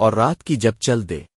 اور رات کی جب چل دے۔